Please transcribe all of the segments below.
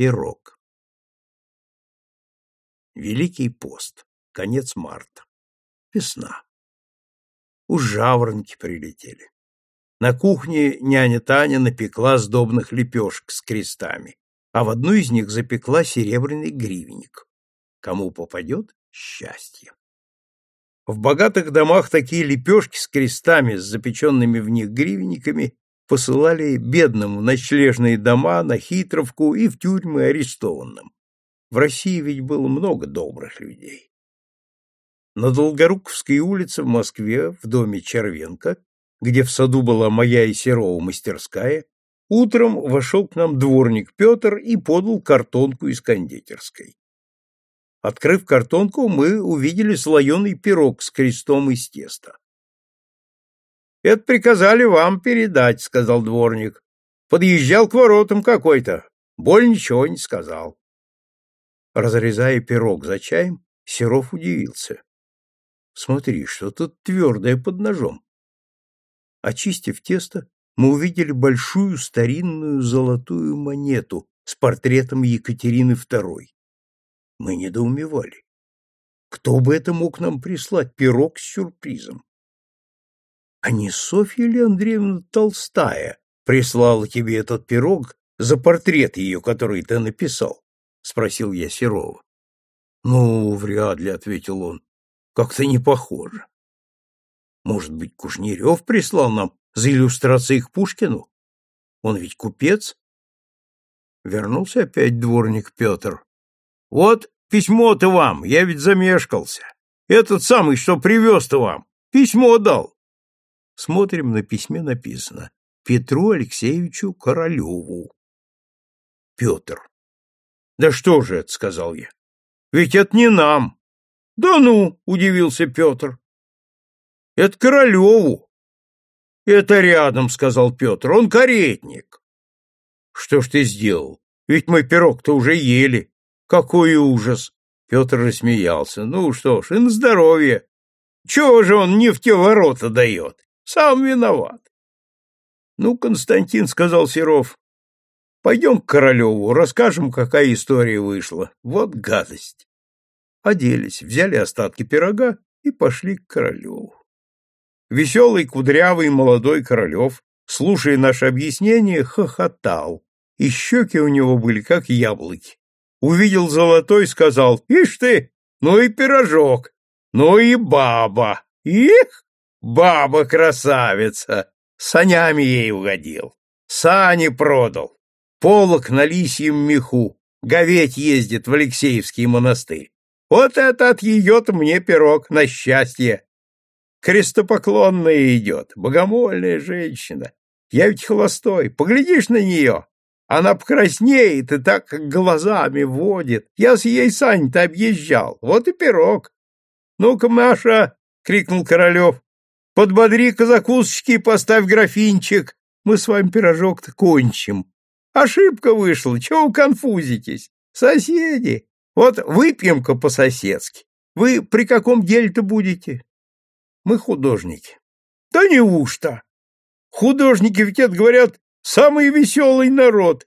Пирог. Великий пост. Конец марта. Весна. Уж жаворонки прилетели. На кухне няня Таня напекла сдобных лепешек с крестами, а в одну из них запекла серебряный гривенник. Кому попадет — счастье. В богатых домах такие лепешки с крестами, с запеченными в них гривенниками, посылали бедным в ночлежные дома, на хитровку и в тюрьмы арестованным. В России ведь было много добрых людей. На Долгоруковской улице в Москве, в доме Червенко, где в саду была моя и Серова мастерская, утром вошел к нам дворник Петр и подал картонку из кондитерской. Открыв картонку, мы увидели слоеный пирог с крестом из теста. — Это приказали вам передать, — сказал дворник. Подъезжал к воротам какой-то. Боль ничего не сказал. Разрезая пирог за чаем, Серов удивился. — Смотри, что тут твердое под ножом. Очистив тесто, мы увидели большую старинную золотую монету с портретом Екатерины II. Мы недоумевали. Кто бы это мог нам прислать, пирог с сюрпризом? А не Софья ли Андреевна Толстая прислала тебе этот пирог за портрет ее, который ты написал? — спросил я Серова. — Ну, вряд ли, — ответил он. — Как-то не похоже. Может быть, Кушнерев прислал нам за иллюстрацией к Пушкину? Он ведь купец? Вернулся опять дворник Петр. Вот письмо-то вам, я ведь замешкался. Этот самый, что привез-то вам, письмо дал. Смотрим, на письме написано Петру Алексеевичу Королеву. Петр. Да что же это, сказал я. Ведь это не нам. Да ну, удивился Петр. Это Королеву. Это рядом, сказал Петр. Он каретник. Что ж ты сделал? Ведь мы пирог-то уже ели. Какой ужас! Петр рассмеялся. Ну что ж, и на здоровье. Чего же он не в те ворота дает? Сам виноват. Ну, Константин, сказал Серов, пойдем к Королеву, расскажем, какая история вышла. Вот гадость. Оделись, взяли остатки пирога и пошли к Королеву. Веселый, кудрявый молодой Королев, слушая наше объяснение, хохотал, и щеки у него были как яблоки увидел золотой, сказал, «Ишь ты, ну и пирожок, ну и баба! Их, баба-красавица!» Санями ей угодил, сани продал, полок на лисьем меху, говеть ездит в Алексеевский монастырь. Вот это от ее-то мне пирог на счастье. Крестопоклонная идет, богомольная женщина. Я ведь холостой, поглядишь на нее, она покраснеет и так глазами водит. Я с ей Сань-то объезжал. Вот и пирог. Ну-ка, Маша, — крикнул Королев, — подбодри-ка закусочки и поставь графинчик. Мы с вами пирожок-то кончим. Ошибка вышла, чего конфузитесь? Соседи. Вот выпьем-ка по-соседски. Вы при каком деле-то будете? Мы художники. Да неужто? Художники ведь это, говорят, Самый веселый народ.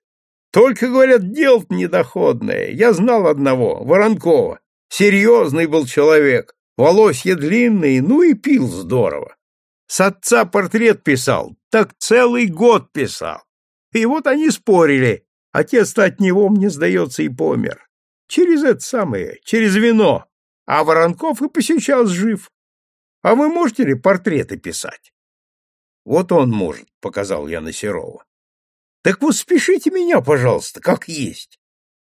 Только, говорят, дело недоходное. Я знал одного, Воронкова. Серьезный был человек, волосья длинные, ну и пил здорово. С отца портрет писал, так целый год писал. И вот они спорили. Отец-то от него, мне сдается, и помер. Через это самое, через вино. А Воронков и по жив. А вы можете ли портреты писать? Вот он может, показал я на Серова. Так вот спешите меня, пожалуйста, как есть.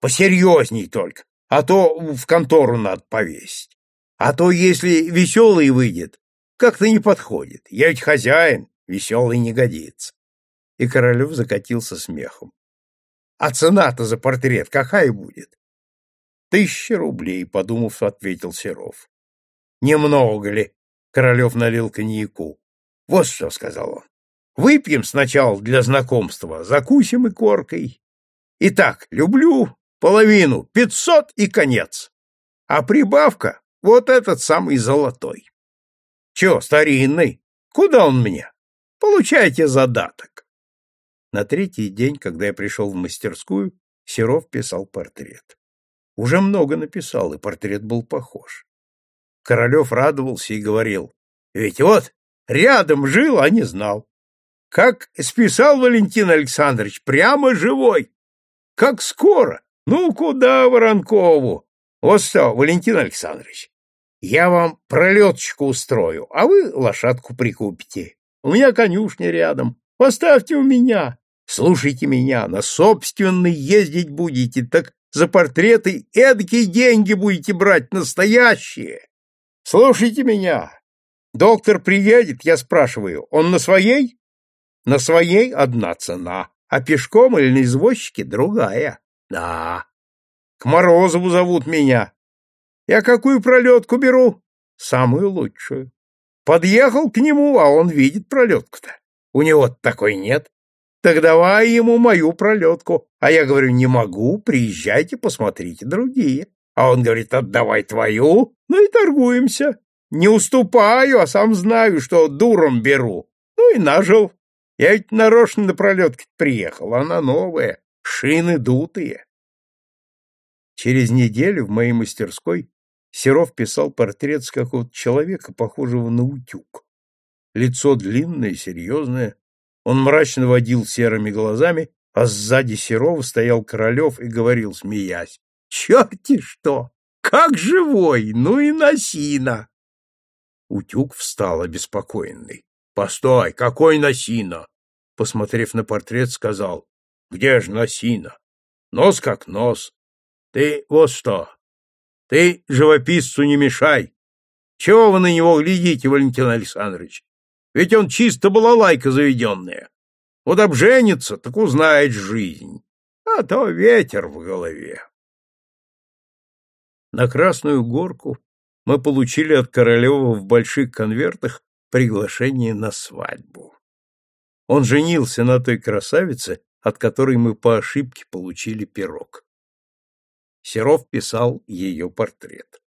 Посерьезней только, а то в контору надо повесить. А то, если веселый выйдет, как-то не подходит. Я ведь хозяин, веселый не годится. И Королев закатился смехом. А цена-то за портрет какая будет? Тысяча рублей, подумав, ответил Серов. Немного ли? Королев налил коньяку. Вот что, сказал он. Выпьем сначала для знакомства, закусим и коркой. Итак, люблю половину, пятьсот и конец. А прибавка — вот этот самый золотой. Че, старинный? Куда он мне? Получайте задаток. На третий день, когда я пришел в мастерскую, Серов писал портрет. Уже много написал, и портрет был похож. Королев радовался и говорил, «Ведь вот рядом жил, а не знал. Как списал Валентин Александрович, прямо живой. Как скоро. Ну, куда Воронкову? Вот что, Валентин Александрович, я вам пролеточку устрою, а вы лошадку прикупите. У меня конюшня рядом. Поставьте у меня. Слушайте меня, на собственный ездить будете, так за портреты эдакие деньги будете брать, настоящие. Слушайте меня. Доктор приедет, я спрашиваю, он на своей? На своей одна цена, а пешком или на извозчике другая. Да. К Морозову зовут меня. Я какую пролетку беру? Самую лучшую. Подъехал к нему, а он видит пролетку-то. У него такой нет. Так давай ему мою пролетку. А я говорю, не могу, приезжайте, посмотрите другие. А он говорит, отдавай твою, ну и торгуемся. Не уступаю, а сам знаю, что дуром беру. Ну и нажил. Я ведь нарочно на пролетке приехал, она новая, шины дутые. Через неделю в моей мастерской Серов писал портрет с какого-то человека, похожего на утюг. Лицо длинное, серьезное, он мрачно водил серыми глазами, а сзади Серова стоял Королев и говорил, смеясь, «Черти что! Как живой! Ну и носина!» Утюг встал обеспокоенный. «Постой! Какой носина?» Посмотрев на портрет, сказал, «Где же носина? Нос как нос. Ты вот что, ты живописцу не мешай. Чего вы на него глядите, Валентин Александрович? Ведь он чисто балалайка заведенная. Вот обженится, так узнает жизнь. А то ветер в голове. На Красную Горку мы получили от Королева в больших конвертах приглашение на свадьбу. Он женился на той красавице, от которой мы по ошибке получили пирог. Серов писал ее портрет.